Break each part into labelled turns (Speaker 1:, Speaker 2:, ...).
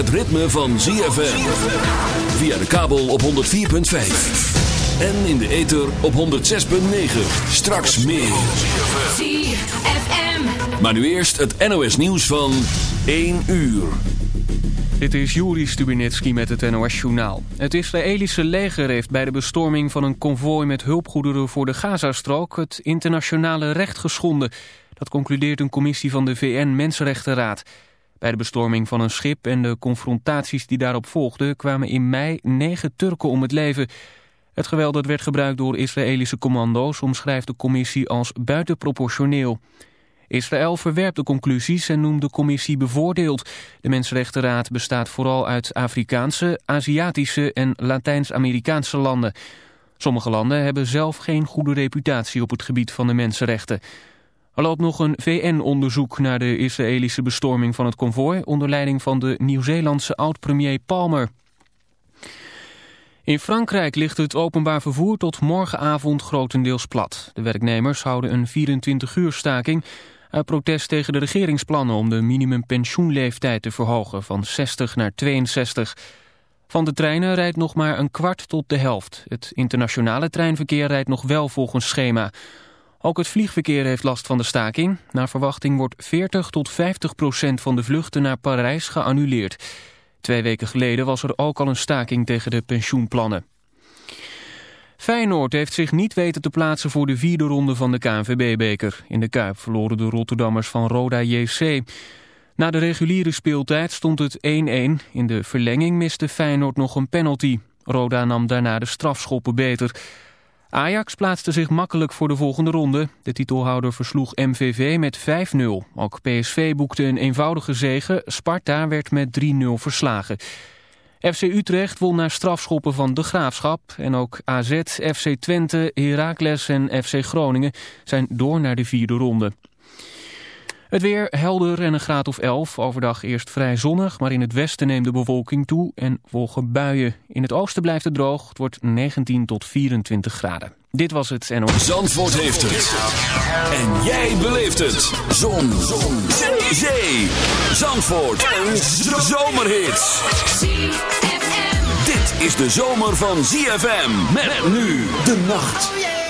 Speaker 1: Het ritme van ZFM. Via de kabel op 104.5. En in de ether op 106.9. Straks meer. ZFM. Maar nu eerst het NOS nieuws van 1 uur.
Speaker 2: Dit is Juri Stubinetski met het NOS-journaal. Het Israëlische leger heeft bij de bestorming van een konvooi met hulpgoederen voor de Gazastrook het internationale recht geschonden. Dat concludeert een commissie van de VN-Mensenrechtenraad. Bij de bestorming van een schip en de confrontaties die daarop volgden kwamen in mei negen Turken om het leven. Het geweld dat werd gebruikt door Israëlische commando's omschrijft de commissie als buitenproportioneel. Israël verwerpt de conclusies en noemt de commissie bevoordeeld. De Mensenrechtenraad bestaat vooral uit Afrikaanse, Aziatische en Latijns-Amerikaanse landen. Sommige landen hebben zelf geen goede reputatie op het gebied van de mensenrechten. Er loopt nog een VN-onderzoek naar de Israëlische bestorming van het konvooi... onder leiding van de Nieuw-Zeelandse oud-premier Palmer. In Frankrijk ligt het openbaar vervoer tot morgenavond grotendeels plat. De werknemers houden een 24-uur staking uit protest tegen de regeringsplannen om de minimumpensioenleeftijd te verhogen van 60 naar 62. Van de treinen rijdt nog maar een kwart tot de helft. Het internationale treinverkeer rijdt nog wel volgens schema. Ook het vliegverkeer heeft last van de staking. Naar verwachting wordt 40 tot 50 procent van de vluchten naar Parijs geannuleerd. Twee weken geleden was er ook al een staking tegen de pensioenplannen. Feyenoord heeft zich niet weten te plaatsen voor de vierde ronde van de KNVB-beker. In de Kuip verloren de Rotterdammers van Roda JC. Na de reguliere speeltijd stond het 1-1. In de verlenging miste Feyenoord nog een penalty. Roda nam daarna de strafschoppen beter. Ajax plaatste zich makkelijk voor de volgende ronde. De titelhouder versloeg MVV met 5-0. Ook PSV boekte een eenvoudige zege. Sparta werd met 3-0 verslagen. FC Utrecht won naar strafschoppen van de Graafschap. En ook AZ, FC Twente, Heracles en FC Groningen zijn door naar de vierde ronde. Het weer helder en een graad of 11. Overdag eerst vrij zonnig, maar in het westen neemt de bewolking toe en volgen buien. In het oosten blijft het droog. Het wordt 19 tot 24 graden. Dit was het en
Speaker 1: Zandvoort heeft het. En jij beleeft het. Zon. Zon. Zee. Zandvoort. Een zomerhit. Dit is de zomer van ZFM. Met nu de nacht.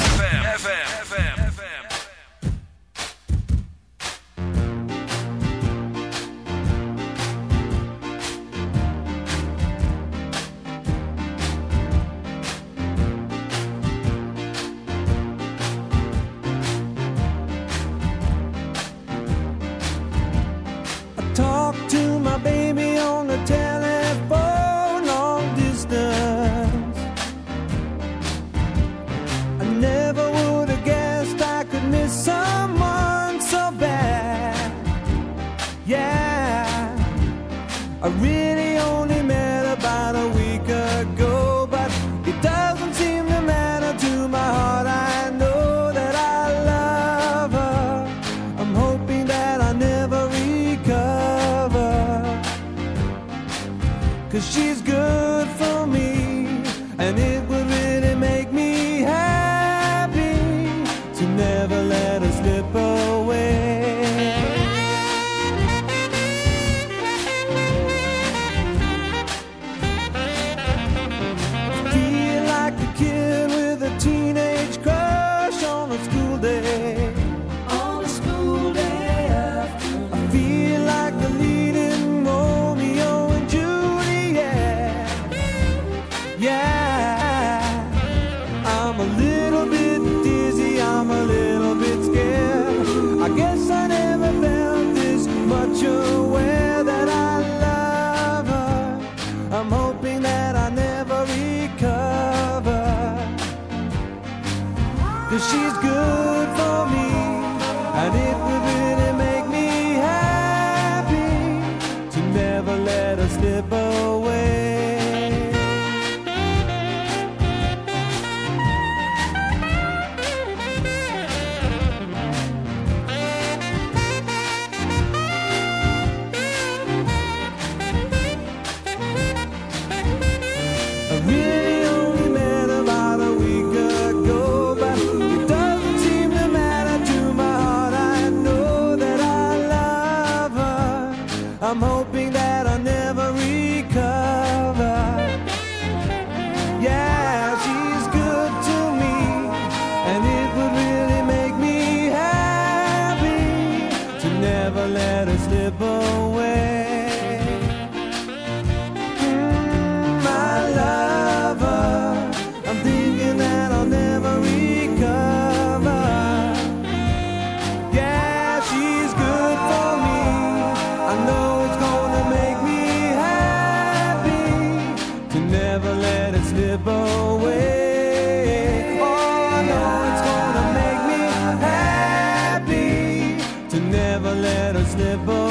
Speaker 3: never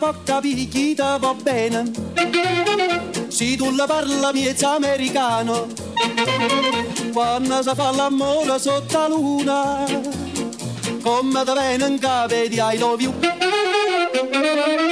Speaker 4: può capire chi ti va bene. Se tu la parla miezza americano, quando si fa l'amore sotto la luna, come ti viene in capo di I love.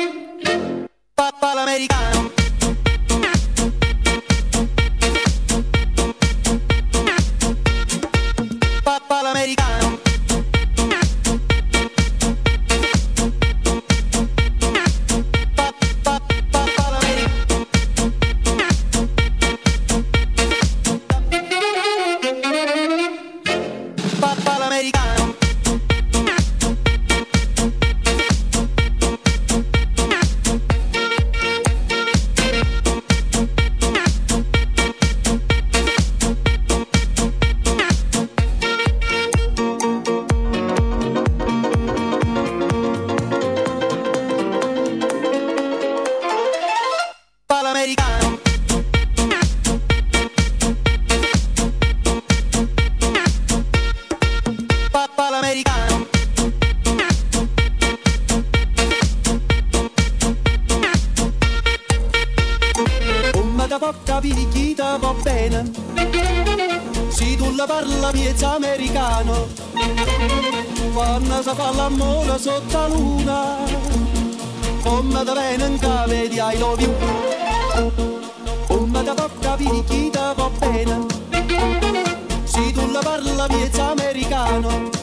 Speaker 4: beat americano.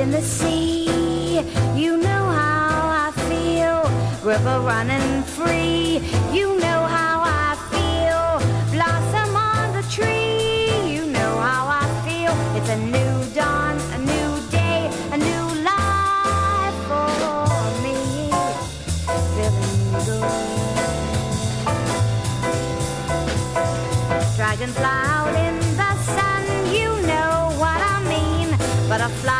Speaker 4: in
Speaker 5: the sea. You know how I feel. River running free. You know how I feel. Blossom on the tree. You know how I feel. It's a new dawn, a new day, a new life for me. Feeling good. Dragonfly out in the sun. You know what I mean. Butterfly.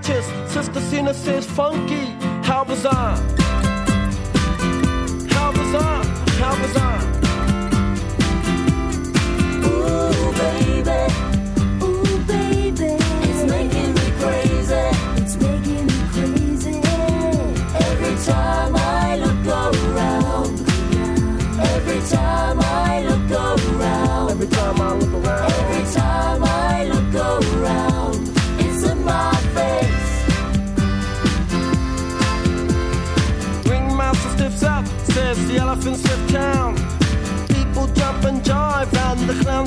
Speaker 6: Sister Cena says funky. How bizarre! How bizarre! How bizarre!
Speaker 7: Ooh, baby.